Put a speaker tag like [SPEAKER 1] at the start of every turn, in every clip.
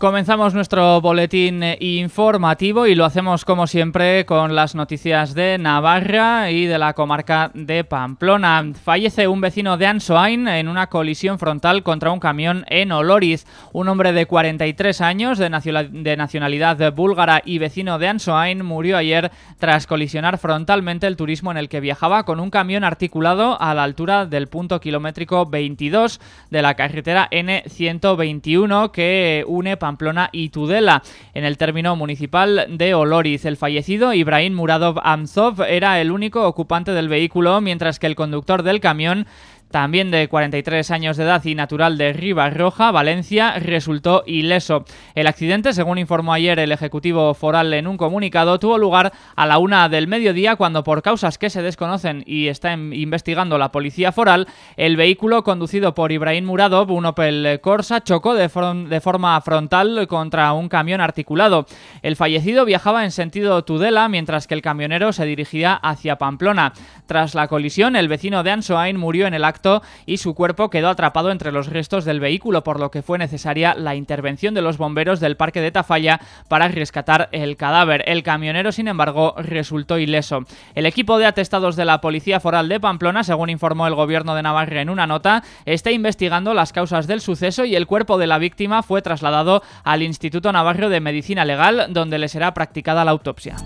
[SPEAKER 1] Comenzamos nuestro boletín informativo y lo hacemos como siempre con las noticias de Navarra y de la comarca de Pamplona. Fallece un vecino de Ansoain en una colisión frontal contra un camión en Oloriz. Un hombre de 43 años de nacionalidad búlgara y vecino de Ansoain murió ayer tras colisionar frontalmente el turismo en el que viajaba con un camión articulado a la altura del punto kilométrico 22 de la carretera N121 que une Pamplona Pamplona y Tudela. En el término municipal de Oloriz, el fallecido Ibrahim Muradov Amzov era el único ocupante del vehículo, mientras que el conductor del camión también de 43 años de edad y natural de Roja, Valencia, resultó ileso. El accidente, según informó ayer el Ejecutivo Foral en un comunicado, tuvo lugar a la una del mediodía cuando por causas que se desconocen y está investigando la Policía Foral, el vehículo conducido por Ibrahim Muradov, un Opel Corsa, chocó de, de forma frontal contra un camión articulado. El fallecido viajaba en sentido Tudela, mientras que el camionero se dirigía hacia Pamplona. Tras la colisión, el vecino de Ansoain murió en el acto y su cuerpo quedó atrapado entre los restos del vehículo, por lo que fue necesaria la intervención de los bomberos del parque de Tafalla para rescatar el cadáver. El camionero, sin embargo, resultó ileso. El equipo de atestados de la Policía Foral de Pamplona, según informó el gobierno de Navarra en una nota, está investigando las causas del suceso y el cuerpo de la víctima fue trasladado al Instituto Navarro de Medicina Legal, donde le será practicada la autopsia.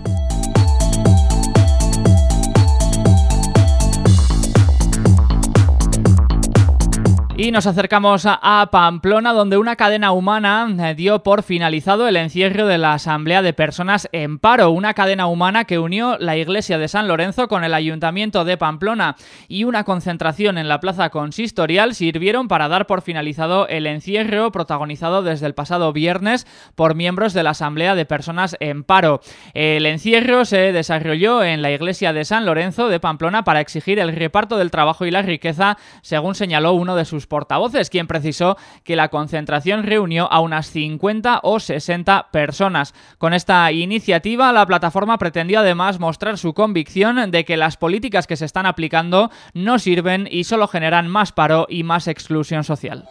[SPEAKER 1] Y nos acercamos a Pamplona, donde una cadena humana eh, dio por finalizado el encierro de la Asamblea de Personas en Paro, una cadena humana que unió la iglesia de San Lorenzo con el Ayuntamiento de Pamplona y una concentración en la plaza consistorial sirvieron para dar por finalizado el encierro protagonizado desde el pasado viernes por miembros de la Asamblea de Personas en Paro. El encierro se desarrolló en la iglesia de San Lorenzo de Pamplona para exigir el reparto del trabajo y la riqueza, según señaló uno de sus portavoces, quien precisó que la concentración reunió a unas 50 o 60 personas. Con esta iniciativa, la plataforma pretendió además mostrar su convicción de que las políticas que se están aplicando no sirven y solo generan más paro y más exclusión social.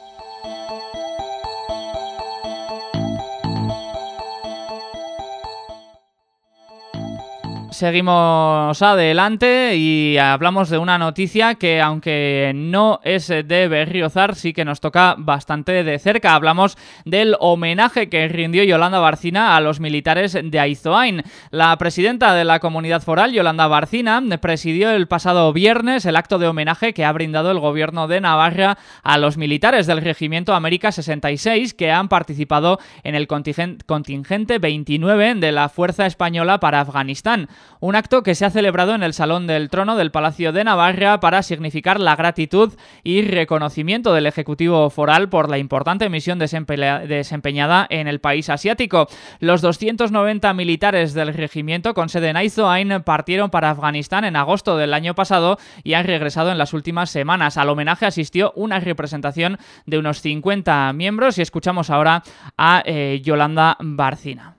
[SPEAKER 1] Seguimos adelante y hablamos de una noticia que aunque no es de Berriozar, sí que nos toca bastante de cerca. Hablamos del homenaje que rindió Yolanda Barcina a los militares de Aizoain. La presidenta de la comunidad foral, Yolanda Barcina, presidió el pasado viernes el acto de homenaje que ha brindado el gobierno de Navarra a los militares del Regimiento América 66 que han participado en el contingente 29 de la Fuerza Española para Afganistán un acto que se ha celebrado en el Salón del Trono del Palacio de Navarra para significar la gratitud y reconocimiento del Ejecutivo Foral por la importante misión desempeñada en el país asiático. Los 290 militares del regimiento con sede en Aizoain partieron para Afganistán en agosto del año pasado y han regresado en las últimas semanas. Al homenaje asistió una representación de unos 50 miembros y escuchamos ahora a eh, Yolanda Barcina.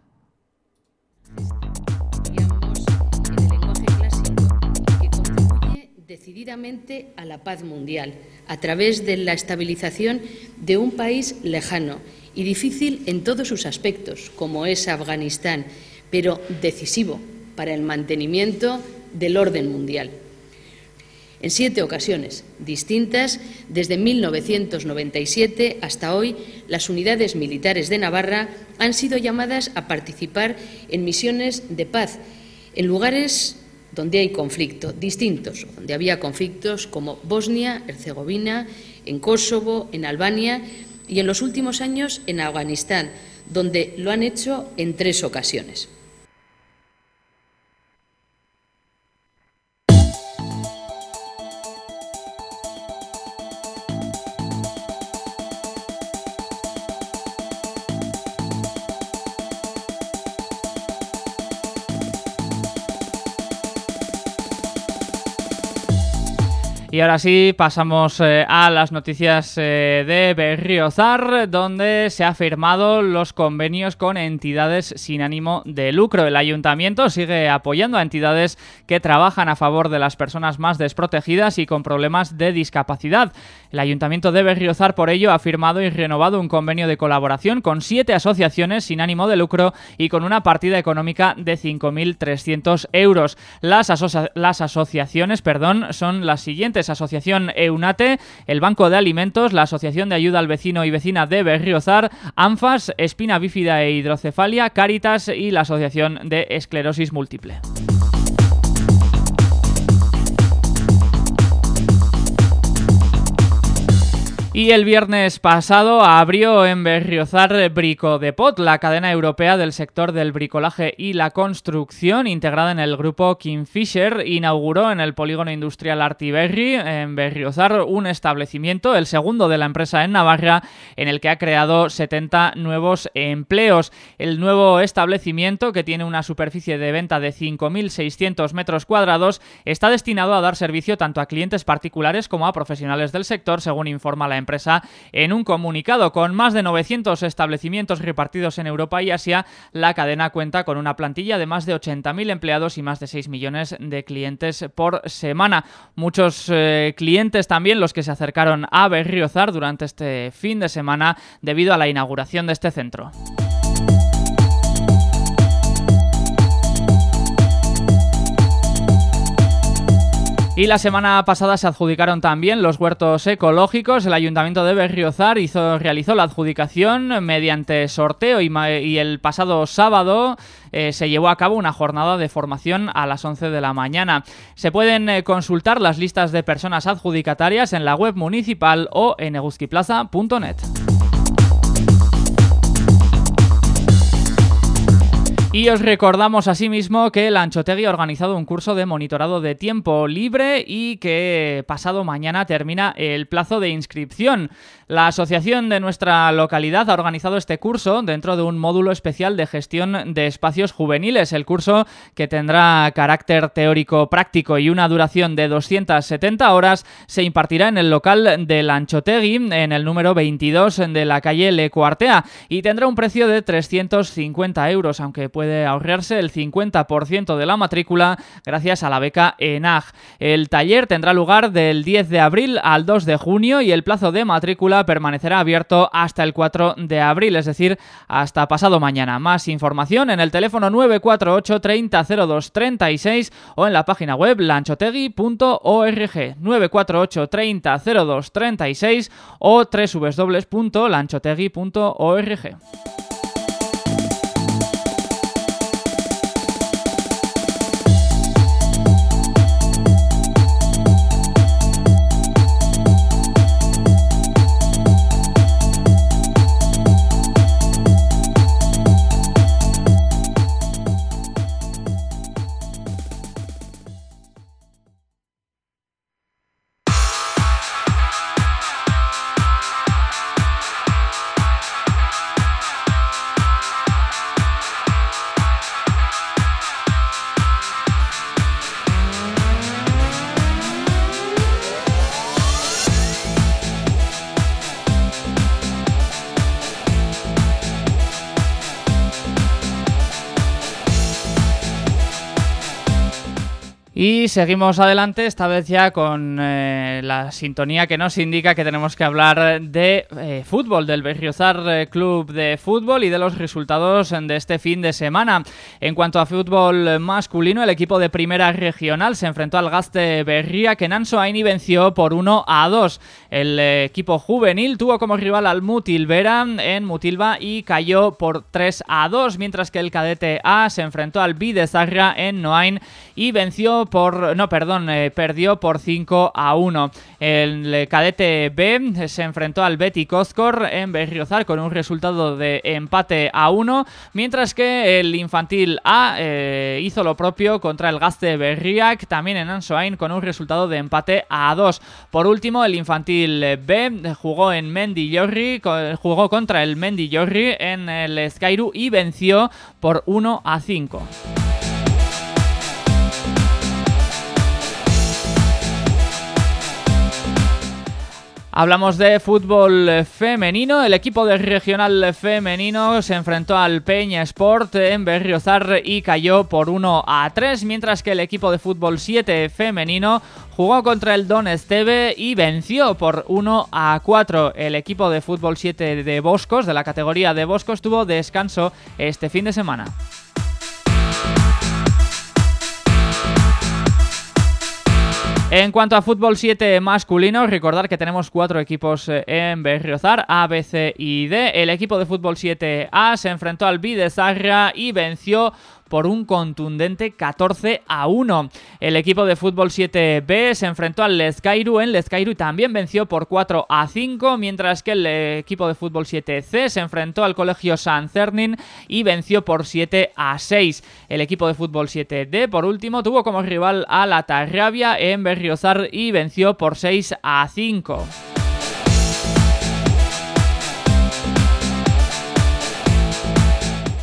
[SPEAKER 2] Decididamente a la paz mundial a través de la estabilización de un país lejano y difícil en todos sus aspectos, como es Afganistán, pero decisivo para el mantenimiento del orden mundial. En siete ocasiones distintas, desde 1997 hasta hoy, las unidades militares de Navarra han sido llamadas a participar en misiones de paz en lugares donde hay conflicto, distintos, donde había conflictos como Bosnia, Herzegovina, en Kosovo, en Albania y en los últimos años en Afganistán, donde lo han hecho en tres ocasiones.
[SPEAKER 1] Y ahora sí, pasamos eh, a las noticias eh, de Berriozar, donde se han firmado los convenios con entidades sin ánimo de lucro. El ayuntamiento sigue apoyando a entidades que trabajan a favor de las personas más desprotegidas y con problemas de discapacidad. El ayuntamiento de Berriozar, por ello, ha firmado y renovado un convenio de colaboración con siete asociaciones sin ánimo de lucro y con una partida económica de 5.300 euros. Las, las asociaciones perdón, son las siguientes Asociación EUNATE, el Banco de Alimentos, la Asociación de Ayuda al Vecino y Vecina de Berriozar, ANFAS, Espina Bífida e Hidrocefalia, Caritas y la Asociación de Esclerosis Múltiple. Y el viernes pasado abrió en Berriozar Brico Depot, la cadena europea del sector del bricolaje y la construcción, integrada en el grupo Kingfisher, inauguró en el polígono industrial Artiberri, en Berriozar, un establecimiento, el segundo de la empresa en Navarra, en el que ha creado 70 nuevos empleos. El nuevo establecimiento, que tiene una superficie de venta de 5.600 metros cuadrados, está destinado a dar servicio tanto a clientes particulares como a profesionales del sector, según informa la empresa empresa en un comunicado. Con más de 900 establecimientos repartidos en Europa y Asia, la cadena cuenta con una plantilla de más de 80.000 empleados y más de 6 millones de clientes por semana. Muchos eh, clientes también los que se acercaron a Berriozar durante este fin de semana debido a la inauguración de este centro. Y la semana pasada se adjudicaron también los huertos ecológicos. El Ayuntamiento de Berriozar realizó la adjudicación mediante sorteo y, el pasado sábado eh, se llevó a cabo una jornada de formación a las 11 de la mañana. Se pueden eh, consultar las listas de personas adjudicatarias en la web municipal o en eguskiplaza.net. Y os recordamos asimismo que el Anchotegui ha organizado un curso de monitorado de tiempo libre y que pasado mañana termina el plazo de inscripción. La asociación de nuestra localidad ha organizado este curso dentro de un módulo especial de gestión de espacios juveniles. El curso, que tendrá carácter teórico práctico y una duración de 270 horas, se impartirá en el local del Anchotegui, en el número 22 de la calle Lecuartea, y tendrá un precio de 350 euros, aunque puede puede ahorrarse el 50% de la matrícula gracias a la beca ENAG. El taller tendrá lugar del 10 de abril al 2 de junio y el plazo de matrícula permanecerá abierto hasta el 4 de abril, es decir, hasta pasado mañana. Más información en el teléfono 948 3002 36 o en la página web lanchotegui.org 948 3002 36 o www.lanchotegui.org. seguimos adelante, esta vez ya con eh, la sintonía que nos indica que tenemos que hablar de eh, fútbol, del Berriozar eh, Club de Fútbol y de los resultados de este fin de semana. En cuanto a fútbol masculino, el equipo de primera regional se enfrentó al Gaste Berría, que Nanso Aini venció por 1 a 2. El equipo juvenil tuvo como rival al Mutilvera en Mutilva y cayó por 3 a 2, mientras que el cadete A se enfrentó al Bidezarra en Noain y venció por, no, perdón, eh, perdió por 5 a 1. El cadete B se enfrentó al Betty Coscor en Berriozar con un resultado de empate a 1, mientras que el infantil A eh, hizo lo propio contra el Gaste Berriac, también en Ansoain, con un resultado de empate a 2. Por último, el infantil B jugó en Mendillorri, jugó contra el Mendillorri en el Skyru y venció por 1 a 5. Hablamos de fútbol femenino. El equipo de regional femenino se enfrentó al Peña Sport en Berriozar y cayó por 1 a 3, mientras que el equipo de fútbol 7 femenino jugó contra el Don Esteve y venció por 1 a 4. El equipo de fútbol 7 de Boscos, de la categoría de Boscos, tuvo descanso este fin de semana. En cuanto a fútbol 7 masculino, recordar que tenemos cuatro equipos eh, en Berriozar, A, B, C y D. El equipo de fútbol 7A se enfrentó al Bidesarra y venció por un contundente 14 a 1. El equipo de fútbol 7B se enfrentó al Lescairu en Lescairu y también venció por 4 a 5, mientras que el equipo de fútbol 7C se enfrentó al colegio San Cernin y venció por 7 a 6. El equipo de fútbol 7D, por último, tuvo como rival a la Tarrabia en Berriozar y venció por 6 a 5.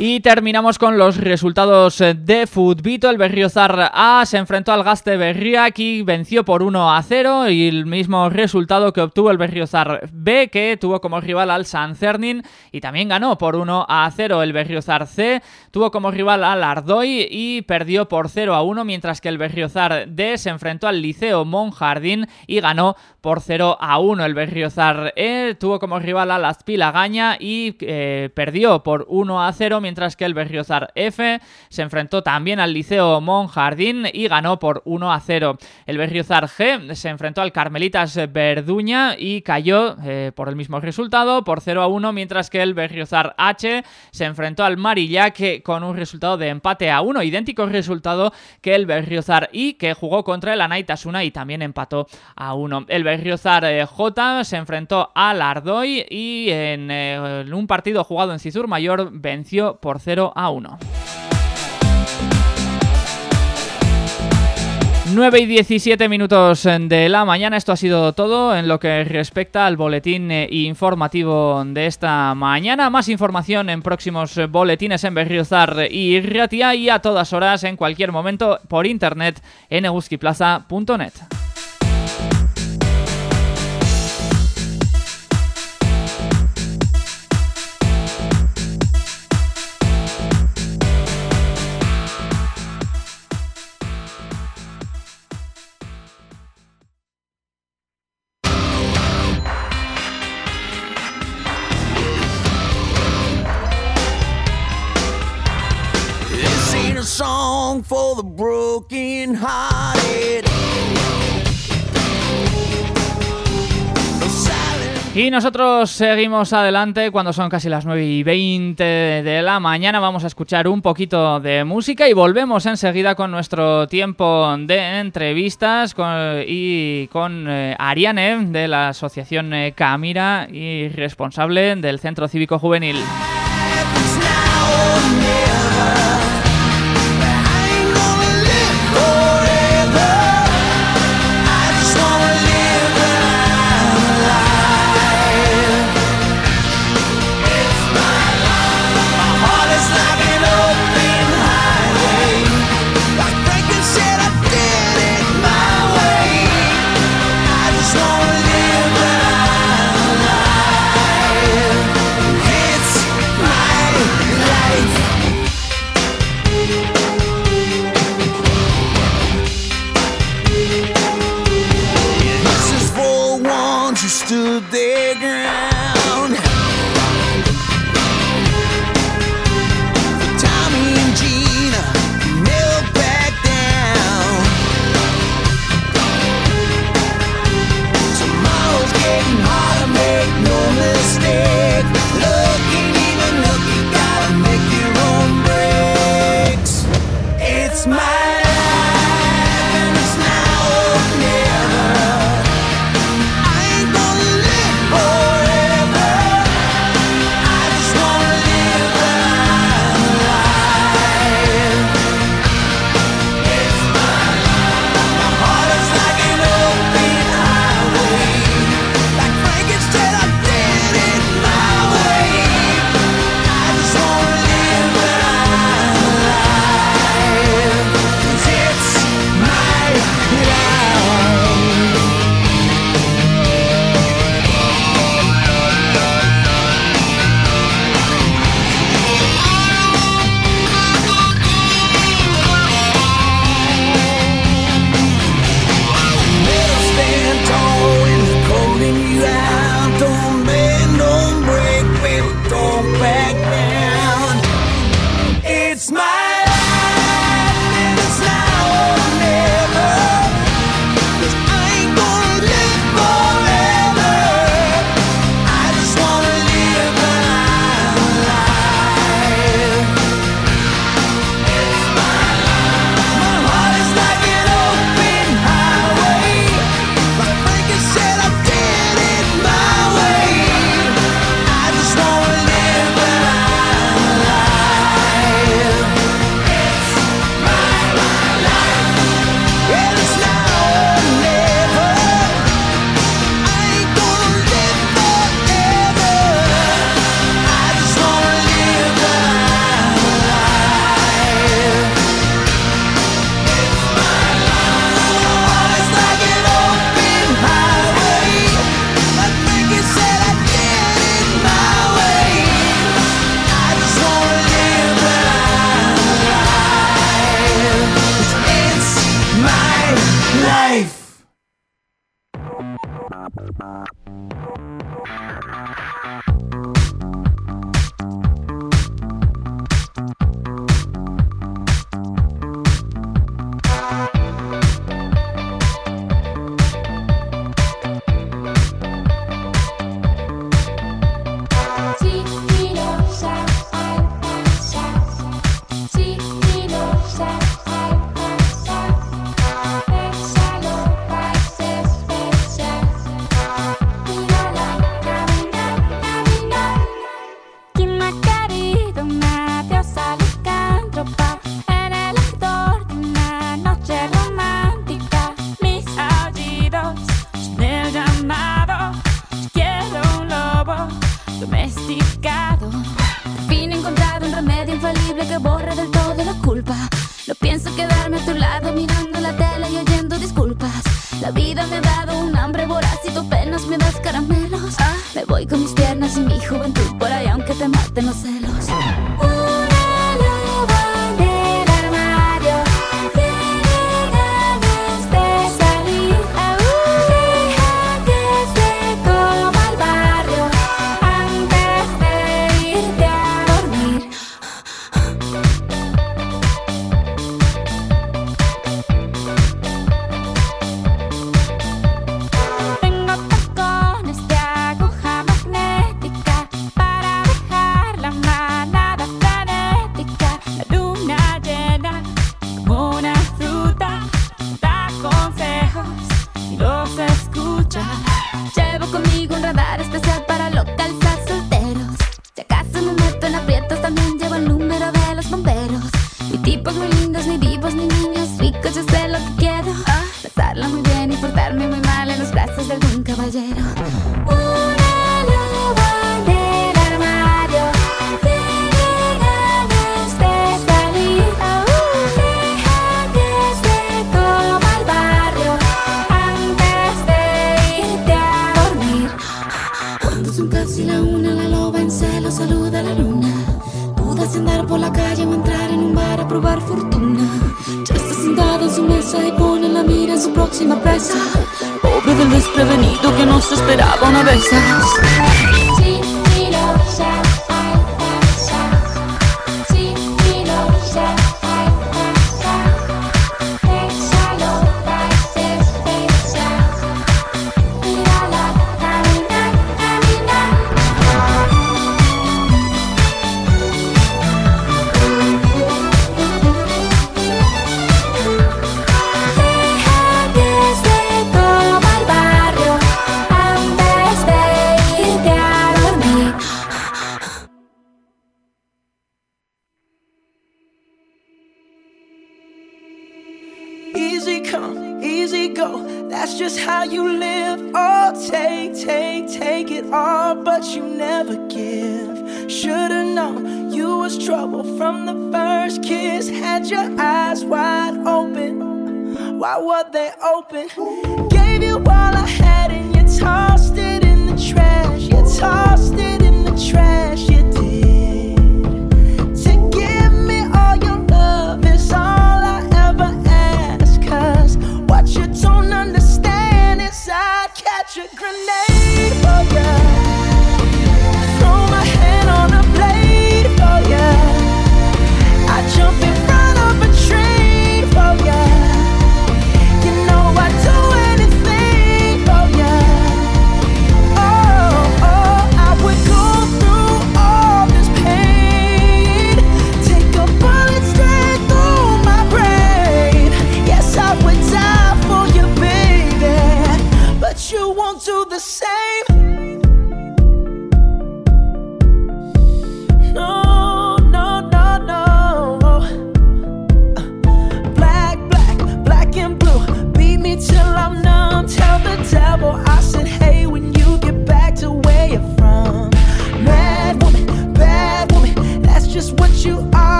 [SPEAKER 1] Y terminamos con los resultados de Futbito. El Berriozar A se enfrentó al Gaste Berriak y venció por 1 a 0. Y el mismo resultado que obtuvo el Berriozar B, que tuvo como rival al San Cernin y también ganó por 1 a 0. El Berriozar C tuvo como rival al Ardoy y perdió por 0 a 1, mientras que el Berriozar D se enfrentó al Liceo Monjardín y ganó por 0 a 1. El Berriozar E tuvo como rival a Las Pilagaña y eh, perdió por 1 a 0, mientras que el Berriozar F se enfrentó también al Liceo Monjardín y ganó por 1 a 0. El Berriozar G se enfrentó al Carmelitas Verduña y cayó eh, por el mismo resultado, por 0 a 1, mientras que el Berriozar H se enfrentó al Marillac con un resultado de empate a 1, idéntico resultado que el Berriozar I, que jugó contra el Anaitasuna y también empató a 1. El Berriozar eh, J se enfrentó al Ardoy y en, eh, en un partido jugado en Cizur Mayor venció por 0 a 1. 9 y 17 minutos de la mañana, esto ha sido todo en lo que respecta al boletín eh, informativo de esta mañana. Más información en próximos boletines en Berriozar y Ratia y a todas horas en cualquier momento por internet en eguskiplaza.net. Y nosotros seguimos adelante cuando son casi las 9 y 20 de la mañana. Vamos a escuchar un poquito de música y volvemos enseguida con nuestro tiempo de entrevistas y con eh, Ariane de la Asociación eh, Camira y responsable del Centro Cívico Juvenil.
[SPEAKER 3] Darte no su próxima presa. Pobre del desprevenido que no se esperaba una vez. what they open. Gave you all I had.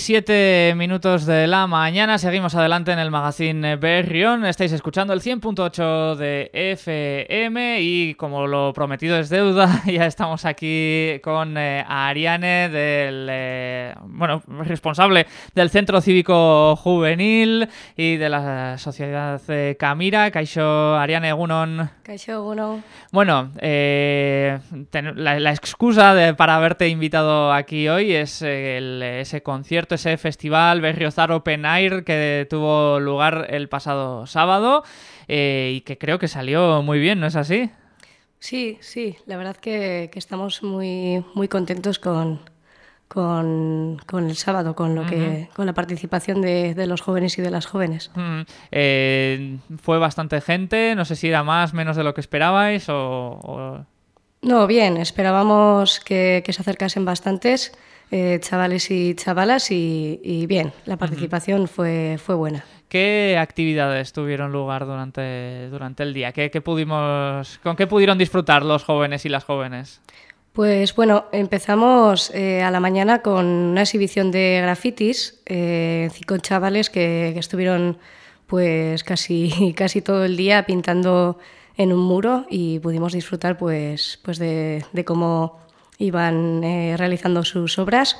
[SPEAKER 1] Siete minutos de mañana, seguimos adelante en el magazine Berrión. Estáis escuchando el 100.8 de FM y como lo prometido es deuda, ya estamos aquí con eh, Ariane, del eh, bueno responsable del Centro Cívico Juvenil y de la Sociedad eh, Camira. Caixo Ariane Gunon.
[SPEAKER 4] Caixo Gunon.
[SPEAKER 1] Bueno, la, excusa para haberte invitado aquí hoy es ese concierto, ese festival Berriozar Open Air que tuvo lugar el pasado sábado eh, y que creo que salió muy bien, ¿no es así?
[SPEAKER 4] Sí, sí, la verdad que, estamos muy, muy contentos con, con, el sábado, con lo que, con la participación de, los jóvenes y de las jóvenes.
[SPEAKER 1] Eh, fue bastante gente, no sé si era más, menos de lo que esperabais o...
[SPEAKER 4] No, bien, esperábamos que, que se acercasen bastantes. Eh, chavales y chavalas y, bien, la participación fue, fue buena.
[SPEAKER 1] ¿Qué actividades tuvieron lugar durante, durante el día? ¿Qué, pudimos, ¿Con qué pudieron disfrutar los jóvenes y las jóvenes?
[SPEAKER 4] Pues bueno, empezamos eh, a la mañana con una exhibición de grafitis, eh, con chavales que, estuvieron pues casi, casi todo el día pintando en un muro y pudimos disfrutar pues, pues de, cómo iban eh, realizando sus obras.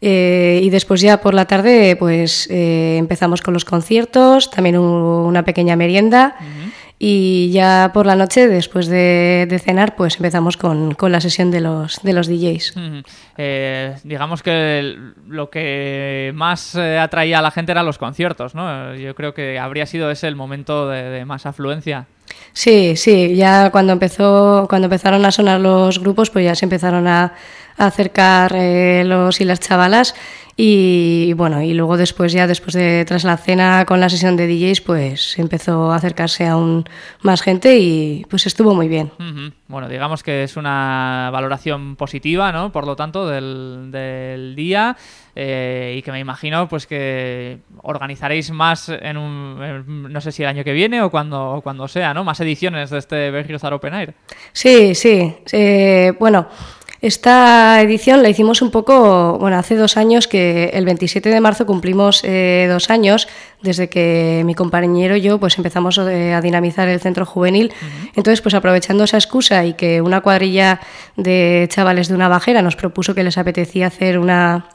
[SPEAKER 4] Eh, y después ya por la tarde pues eh, empezamos con los conciertos, también una pequeña merienda y ya por la noche después de, cenar pues empezamos con, la sesión de los, de los DJs.
[SPEAKER 1] Eh, digamos que lo que más atraía a la gente eran los conciertos, ¿no? Yo creo que habría sido ese el momento de, más afluencia.
[SPEAKER 4] Sí, sí, ya cuando empezó, cuando empezaron a sonar los grupos, pues ya se empezaron a, acercar eh, los y las chavalas y bueno, y luego después ya después de tras la cena con la sesión de DJs, pues empezó a acercarse aún más gente y pues estuvo muy bien.
[SPEAKER 1] Bueno, digamos que es una valoración positiva, ¿no? Por lo tanto, del, día eh, y que me imagino pues que organizaréis más en un, no sé si el año que viene o cuando, cuando sea, ¿no? Más ediciones de este Berriozar Open Air.
[SPEAKER 4] Sí, sí. Eh, bueno... Esta edición la hicimos un poco, bueno, hace dos años que el 27 de marzo cumplimos eh, dos años desde que mi compañero y yo pues empezamos eh, a dinamizar el centro juvenil. Entonces, pues aprovechando esa excusa y que una cuadrilla de chavales de una bajera nos propuso que les apetecía hacer una,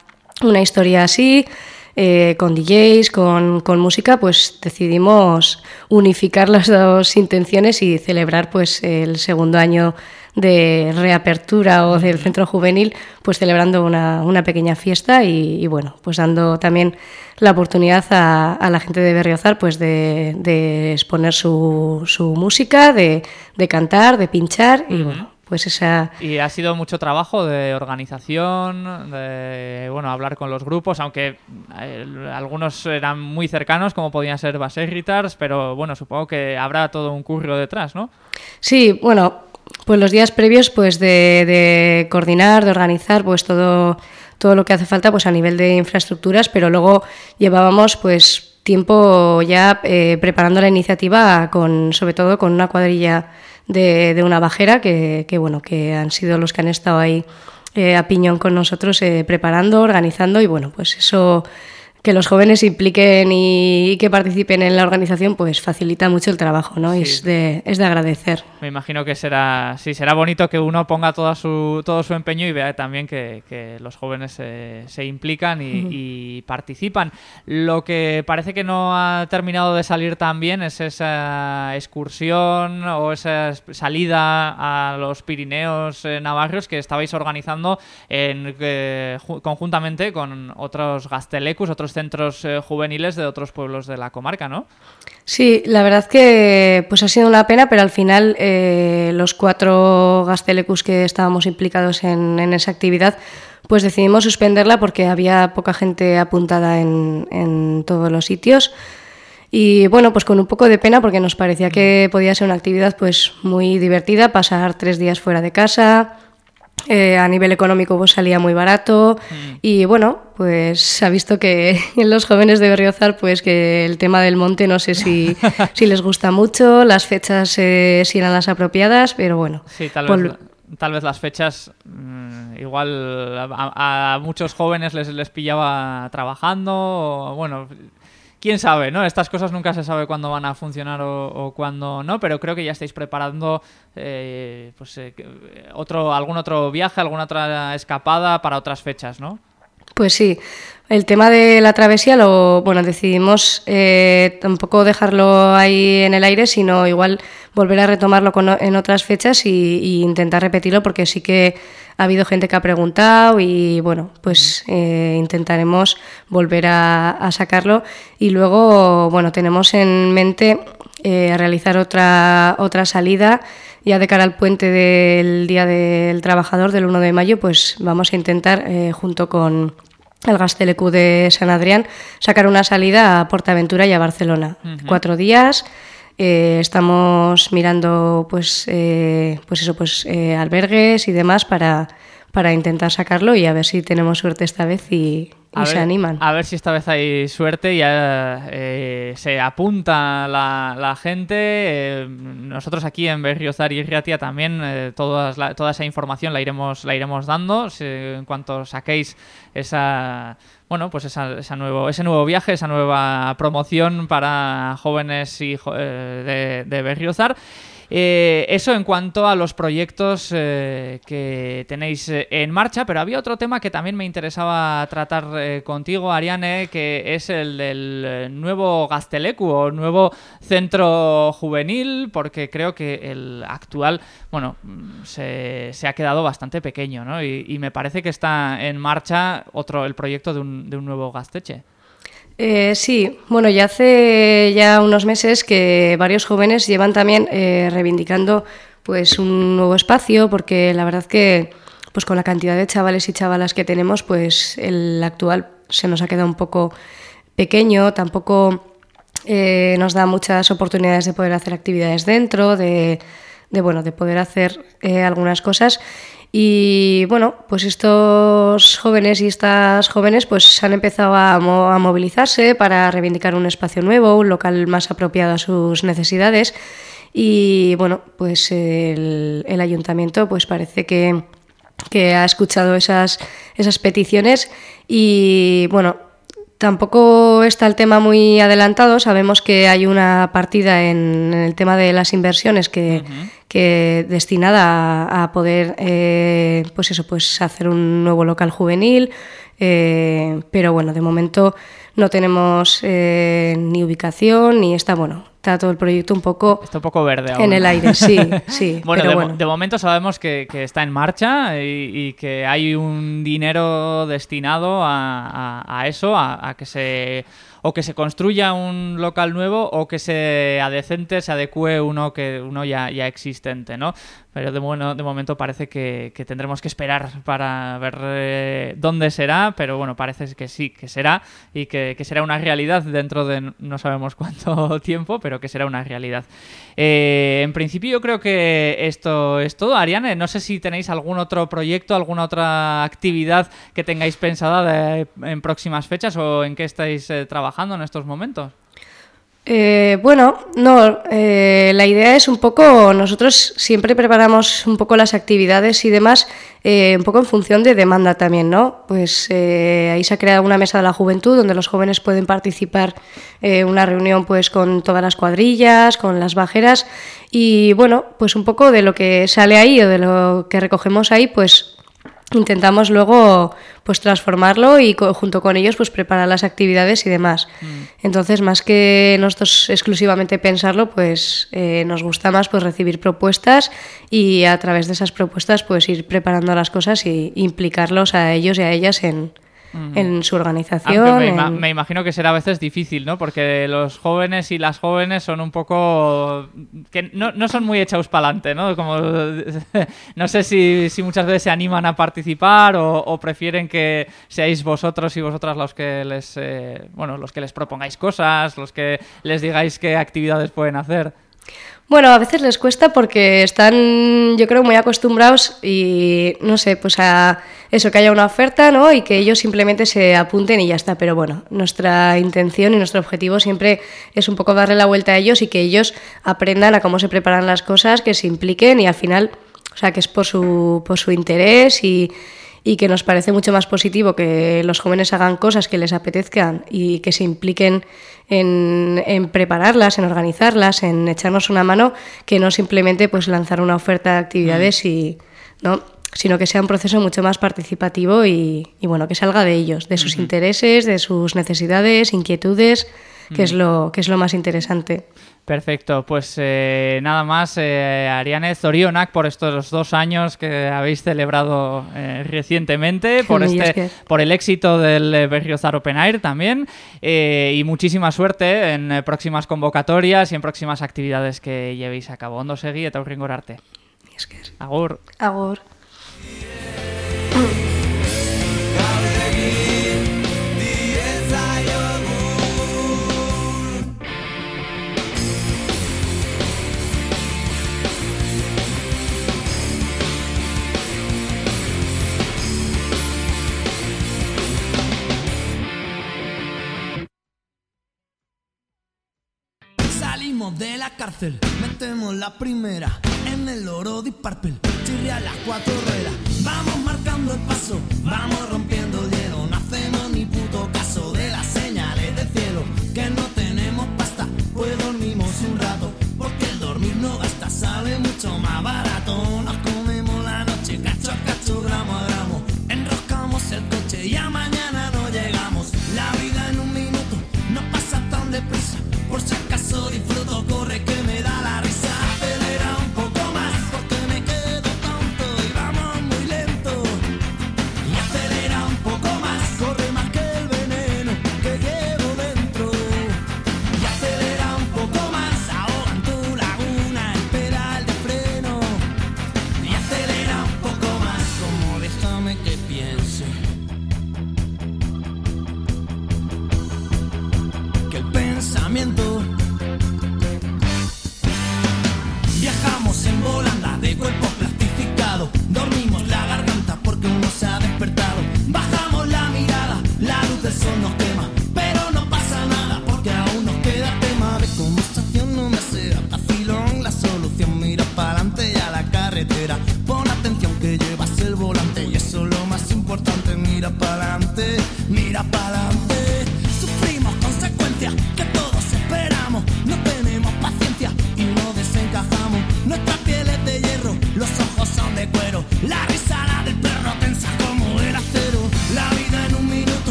[SPEAKER 4] una historia así, eh, con DJs, con, con, música, pues decidimos unificar las dos intenciones y celebrar pues el segundo año de reapertura o del centro juvenil, pues celebrando una, una pequeña fiesta y, bueno, pues dando también la oportunidad a, la gente de Berriozar pues de, de exponer su, su música, de, de, cantar, de pinchar y bueno, pues esa...
[SPEAKER 1] Y ha sido mucho trabajo de organización, de bueno, hablar con los grupos, aunque eh, algunos eran muy cercanos, como podían ser Baserritars, pero bueno, supongo que habrá todo un curro detrás, ¿no?
[SPEAKER 4] Sí, bueno, pues los días previos pues de, coordinar, de organizar pues todo, todo lo que hace falta pues a nivel de infraestructuras, pero luego llevábamos pues tiempo ya eh, preparando la iniciativa con sobre todo con una cuadrilla de, una bajera que, bueno que han sido los que han estado ahí eh, a piñón con nosotros eh, preparando, organizando y bueno pues eso que los jóvenes se impliquen y, que participen en la organización, pues facilita mucho el trabajo, ¿no? Es, de, es de agradecer.
[SPEAKER 1] Me imagino que será, sí, será bonito que uno ponga todo su, todo su empeño y vea también que, los jóvenes se, implican y, participan. Lo que parece que no ha terminado de salir tan bien es esa excursión o esa salida a los Pirineos eh, navarros que estabais organizando en, eh, conjuntamente con otros gastelecus, otros centros eh, juveniles de otros pueblos de la comarca, ¿no?
[SPEAKER 4] Sí, la verdad que pues ha sido una pena, pero al final eh, los cuatro gastelecus que estábamos implicados en, esa actividad, pues decidimos suspenderla porque había poca gente apuntada en, todos los sitios. Y bueno, pues con un poco de pena porque nos parecía que podía ser una actividad pues muy divertida, pasar tres días fuera de casa, eh, a nivel económico pues salía muy barato mm. y bueno, pues se ha visto que en los jóvenes de Berriozar pues que el tema del monte no sé si, si les gusta mucho, las fechas eh, si eran las apropiadas, pero bueno.
[SPEAKER 1] Sí, tal vez, tal vez las fechas mm, igual a, a, muchos jóvenes les, les pillaba trabajando o bueno quién sabe, ¿no? Estas cosas nunca se sabe cuándo van a funcionar o, cuándo no, pero creo que ya estáis preparando eh, pues, eh, otro, algún otro viaje, alguna otra escapada para otras fechas, ¿no?
[SPEAKER 4] Pues sí, el tema de la travesía lo, bueno, decidimos eh, tampoco dejarlo ahí en el aire, sino igual volver a retomarlo en otras fechas y, intentar repetirlo, porque sí que ha habido gente que ha preguntado y bueno, pues eh, intentaremos volver a, sacarlo y luego, bueno, tenemos en mente eh, realizar otra otra salida ya de cara al puente del Día del Trabajador del 1 de mayo, pues vamos a intentar junto con el Gastelecu de San Adrián, sacar una salida a Portaventura y a Barcelona. Cuatro días. Eh, estamos mirando pues eh, pues eso pues eh, albergues y demás para, para intentar sacarlo y a ver si tenemos suerte esta vez y, y se animan.
[SPEAKER 1] A ver si esta vez hay suerte y eh, se apunta la, gente. Eh, nosotros aquí en Berriozar y Riatia también eh, toda esa información la iremos, la iremos dando en cuanto saquéis esa bueno, pues esa, nuevo, ese nuevo viaje, esa nueva promoción para jóvenes y, de, de Berriozar. Eh, eso en cuanto a los proyectos eh, que tenéis eh, en marcha, pero había otro tema que también me interesaba tratar contigo, Ariane, que es el del nuevo Gastelecu o nuevo centro juvenil, porque creo que el actual, bueno, se, ha quedado bastante pequeño, ¿no? Y, me parece que está en marcha otro, el proyecto de un, de un nuevo Gasteche.
[SPEAKER 4] Eh, sí, bueno, ya hace ya unos meses que varios jóvenes llevan también eh, reivindicando pues un nuevo espacio, porque la verdad que pues con la cantidad de chavales y chavalas que tenemos, pues el actual se nos ha quedado un poco pequeño, tampoco eh, nos da muchas oportunidades de poder hacer actividades dentro, de, de bueno, de poder hacer algunas cosas. Y bueno, pues estos jóvenes y estas jóvenes pues han empezado a, movilizarse para reivindicar un espacio nuevo, un local más apropiado a sus necesidades. Y bueno, pues el, ayuntamiento pues parece que, que ha escuchado esas, esas peticiones y bueno, Tampoco está el tema muy adelantado. Sabemos que hay una partida en, el tema de las inversiones que, que destinada a, poder, eh, pues eso, pues hacer un nuevo local juvenil. Eh, pero bueno, de momento no tenemos eh, ni ubicación ni está bueno está todo el proyecto un poco
[SPEAKER 1] está un poco verde
[SPEAKER 4] en el aire sí sí
[SPEAKER 1] bueno, de, momento sabemos que, está en marcha y, que hay un dinero destinado a, eso a, que se o que se construya un local nuevo o que se adecente, se adecue uno que uno ya, ya existente, ¿no? Pero de, bueno, de momento parece que, tendremos que esperar para ver eh, dónde será, pero bueno, parece que sí, que será y que, será una realidad dentro de no sabemos cuánto tiempo, pero que será una realidad. Eh, en principio yo creo que esto es todo. Ariane, no sé si tenéis algún otro proyecto, alguna otra actividad que tengáis pensada en próximas fechas o en qué estáis eh, trabajando en estos momentos.
[SPEAKER 4] Eh, bueno, no, eh, la idea es un poco, nosotros siempre preparamos un poco las actividades y demás, eh, un poco en función de demanda también, ¿no? Pues ahí se ha creado una mesa de la juventud donde los jóvenes pueden participar, una reunión pues con todas las cuadrillas, con las bajeras y bueno, pues un poco de lo que sale ahí o de lo que recogemos ahí, pues intentamos luego pues transformarlo y junto con ellos pues preparar las actividades y demás. Mm. Entonces, más que nosotros exclusivamente pensarlo, pues eh, nos gusta más pues recibir propuestas y a través de esas propuestas pues ir preparando las cosas y implicarlos a ellos y a ellas en, en su organización.
[SPEAKER 1] Me, imagino que será a veces difícil, ¿no? Porque los jóvenes y las jóvenes son un poco... que no, son muy echados para adelante, ¿no? Como, no sé si, muchas veces se animan a participar o, prefieren que seáis vosotros y vosotras los que les... Eh, bueno, los que les propongáis cosas, los que les digáis qué actividades pueden hacer.
[SPEAKER 4] Bueno, a veces les cuesta porque están, yo creo, muy acostumbrados y, no sé, pues a eso, que haya una oferta, ¿no? Y que ellos simplemente se apunten y ya está. Pero bueno, nuestra intención y nuestro objetivo siempre es un poco darle la vuelta a ellos y que ellos aprendan a cómo se preparan las cosas, que se impliquen y al final, o sea, que es por su, por su interés y y que nos parece mucho más positivo que los jóvenes hagan cosas que les apetezcan y que se impliquen en, prepararlas, en organizarlas, en echarnos una mano, que no simplemente pues lanzar una oferta de actividades mm. y no sino que sea un proceso mucho más participativo y, bueno que salga de ellos, de sus intereses, de sus necesidades, inquietudes, que es lo que es lo más interesante.
[SPEAKER 1] Perfecto, pues eh, nada más, eh, Ariane Zorionak, por estos dos años que habéis celebrado eh, recientemente, por, este, por el éxito del eh, Berriozar Open Air también, y muchísima suerte en próximas convocatorias y en próximas actividades que llevéis a cabo. Ondo segui eta arte. Agur.
[SPEAKER 4] Agur.
[SPEAKER 5] De la cárcel, metemos la primera en el oro disparpel, chirria las cuatro ruedas. Vamos marcando el paso, vamos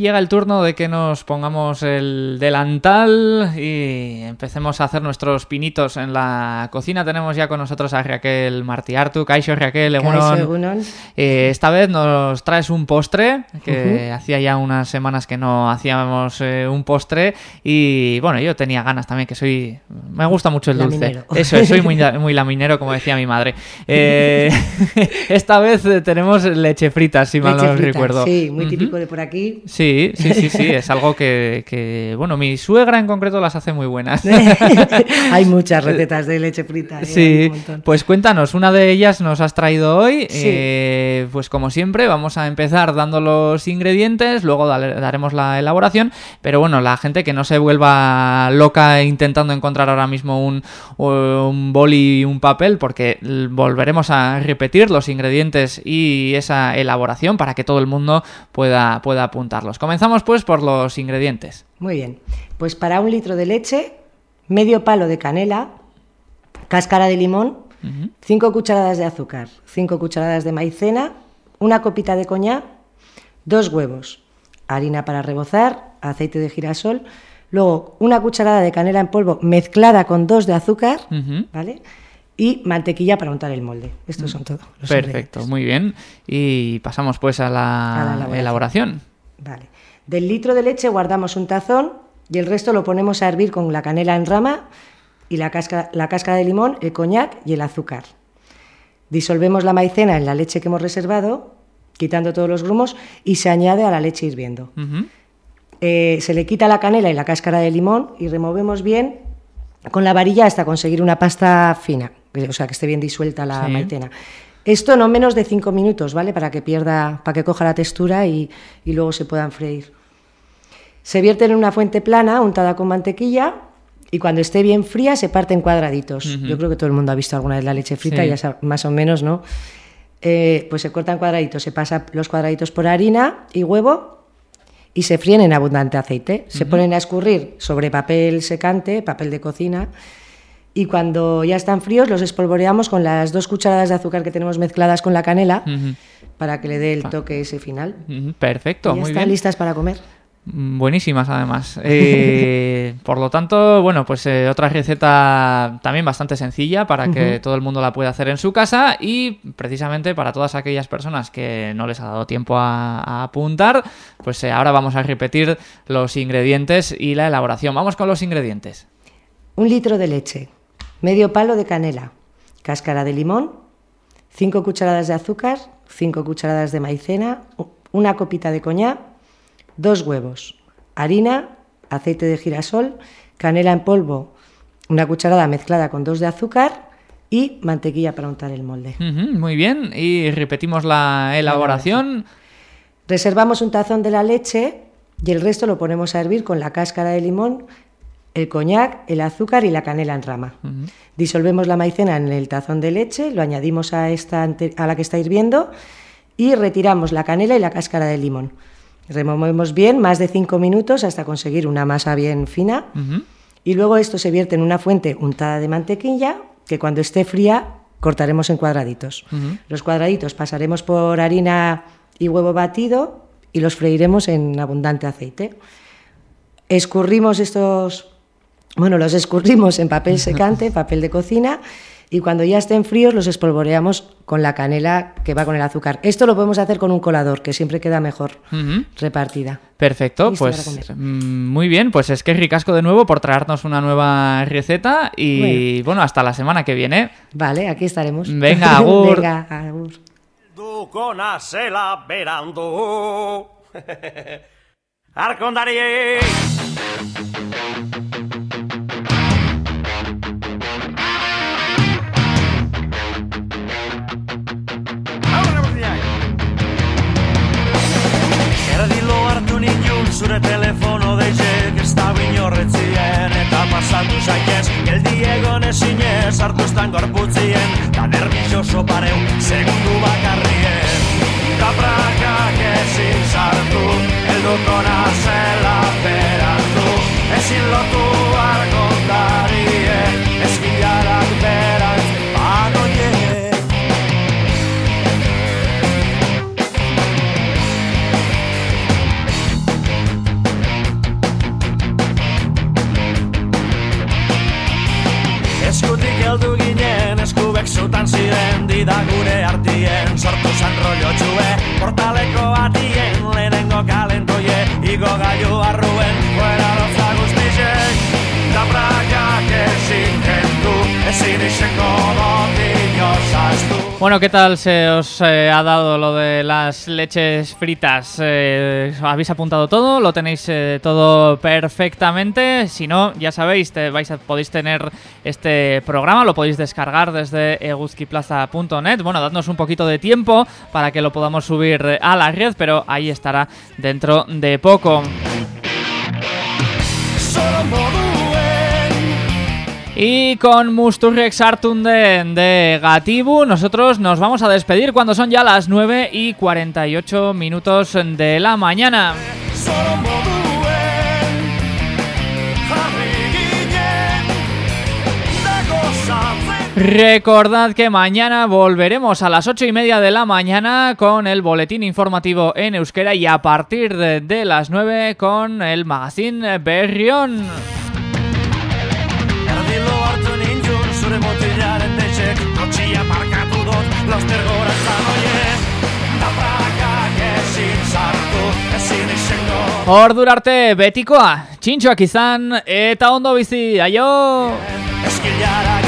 [SPEAKER 1] llega el turno de que nos pongamos el delantal y empecemos a hacer nuestros pinitos en la cocina. Tenemos ya con nosotros a Raquel Martiartu. Kaixo Raquel, egunon. Eh, esta vez nos traes un postre, que hacía ya unas semanas que no hacíamos eh, un postre. Y bueno, yo tenía ganas también, que soy... Me gusta mucho el dulce. Eso es, soy muy, muy laminero, como decía mi madre. Eh, esta vez tenemos leche frita, si mal
[SPEAKER 6] Leche
[SPEAKER 1] no
[SPEAKER 6] frita,
[SPEAKER 1] recuerdo.
[SPEAKER 6] Sí, muy típico de por aquí.
[SPEAKER 1] Sí, sí, sí, sí, es algo que, que, bueno, mi suegra en concreto las hace muy buenas.
[SPEAKER 6] Hay muchas recetas de leche frita. ¿eh?
[SPEAKER 1] Sí, pues cuéntanos, una de ellas nos has traído hoy.
[SPEAKER 6] Sí.
[SPEAKER 1] eh, pues como siempre, vamos a empezar dando los ingredientes, luego daremos la elaboración, pero bueno, la gente que no se vuelva loca intentando encontrar ahora mismo un, un boli y un papel, porque volveremos a repetir los ingredientes y esa elaboración para que todo el mundo pueda, pueda apuntarlos. Comenzamos pues por los ingredientes.
[SPEAKER 6] Muy bien. Pues para un litro de leche, medio palo de canela, cáscara de limón,
[SPEAKER 1] Ujú.
[SPEAKER 6] 5 cucharadas de azúcar, 5 cucharadas de maicena, una copita de coñac, dos huevos, harina para rebozar, aceite de girasol, luego una cucharada de canela en polvo mezclada con dos de azúcar. ¿vale? Y mantequilla para untar el molde. Estos son todos. los
[SPEAKER 1] Perfecto, muy bien. Y pasamos pues a la,
[SPEAKER 6] A la elaboración.
[SPEAKER 1] elaboración.
[SPEAKER 6] Vale. Del litro de leche guardamos un tazón y el resto lo ponemos a hervir con la canela en rama y la cáscara, la cáscara de limón, el coñac y el azúcar. Disolvemos la maicena en la leche que hemos reservado, quitando todos los grumos, y se añade a la leche hirviendo. Eh, se le quita la canela y la cáscara de limón y removemos bien con la varilla hasta conseguir una pasta fina, o sea, que esté bien disuelta la
[SPEAKER 1] Sí.
[SPEAKER 6] maicena. Esto no menos de cinco minutos, ¿vale? Para que pierda, para que coja la textura y, y luego se puedan freír. Se vierte en una fuente plana untada con mantequilla y cuando esté bien fría se parte en cuadraditos. Yo creo que todo el mundo ha visto alguna vez la leche frita,
[SPEAKER 1] Sí.
[SPEAKER 6] ya sabe, más o menos, ¿no? Eh, pues se cortan cuadraditos, se pasa los cuadraditos por harina y huevo y se fríen en abundante aceite. Se ponen a escurrir sobre papel secante, papel de cocina, y cuando ya están fríos los espolvoreamos con las dos cucharadas de azúcar que tenemos mezcladas con la canela para que le dé el toque ese final.
[SPEAKER 1] Perfecto,
[SPEAKER 6] y ya
[SPEAKER 1] muy
[SPEAKER 6] están
[SPEAKER 1] bien.
[SPEAKER 6] listas para comer.
[SPEAKER 1] Mm, Buenísimas, además. Eh, por lo tanto, bueno, pues eh, otra receta también bastante sencilla para que todo el mundo la pueda hacer en su casa y precisamente para todas aquellas personas que no les ha dado tiempo a, a apuntar, pues eh, ahora vamos a repetir los ingredientes y la elaboración. Vamos con los ingredientes.
[SPEAKER 6] Un litro de leche, medio palo de canela, cáscara de limón, 5 cucharadas de azúcar, 5 cucharadas de maicena, una copita de coñac, dos huevos, harina, aceite de girasol, canela en polvo, una cucharada mezclada con dos de azúcar y mantequilla para untar el molde.
[SPEAKER 1] Muy bien, y repetimos la elaboración.
[SPEAKER 6] Reservamos un tazón de la leche y el resto lo ponemos a hervir con la cáscara de limón, el coñac, el azúcar y la canela en rama. Disolvemos la maicena en el tazón de leche, lo añadimos a, esta a la que está hirviendo y retiramos la canela y la cáscara de limón. Removemos bien más de 5 minutos hasta conseguir una masa bien fina y luego esto se vierte en una fuente untada de mantequilla que cuando esté fría cortaremos en cuadraditos. Los cuadraditos pasaremos por harina y huevo batido y los freiremos en abundante aceite. Escurrimos estos, bueno, los escurrimos en papel secante, papel de cocina, y cuando ya estén fríos los espolvoreamos con la canela que va con el azúcar. Esto lo podemos hacer con un colador, que siempre queda mejor repartida.
[SPEAKER 1] Perfecto, pues mm, muy bien, pues es que ricasco de nuevo por traernos una nueva receta y bueno, hasta la semana que viene.
[SPEAKER 6] Vale, aquí estaremos.
[SPEAKER 1] Venga, agur.
[SPEAKER 6] Venga, agur.
[SPEAKER 7] zure telefono deizek Ez da inorretzien eta pasatu zaitez Geldi egon ezinez hartu estan gorputzien Da nervioso pareu segundu bakarrien
[SPEAKER 1] ¿qué tal se os eh, ha dado lo de las leches fritas? Eh, ¿Habéis apuntado todo? ¿Lo tenéis eh, todo perfectamente? Si no, ya sabéis, podéis tener este programa, lo podéis descargar desde eguzquiplaza.net. Bueno, dadnos un poquito de tiempo para que lo podamos subir a la red, pero ahí estará dentro de poco.
[SPEAKER 7] Solo
[SPEAKER 1] Y con Musturrex Artunden de Gatibu, nosotros nos vamos a despedir cuando son ya las 9 y 48 minutos de la mañana. Recordad que mañana volveremos a las 8 y media de la mañana con el boletín informativo en euskera y a partir de, de las 9 con el magazine Berrión.
[SPEAKER 7] Laster goratzen oie Da prakak ezin sartu, ezin izango
[SPEAKER 1] Ordura arte betikoa, txintxoak izan eta ondo bizi, aio!
[SPEAKER 7] Eskilara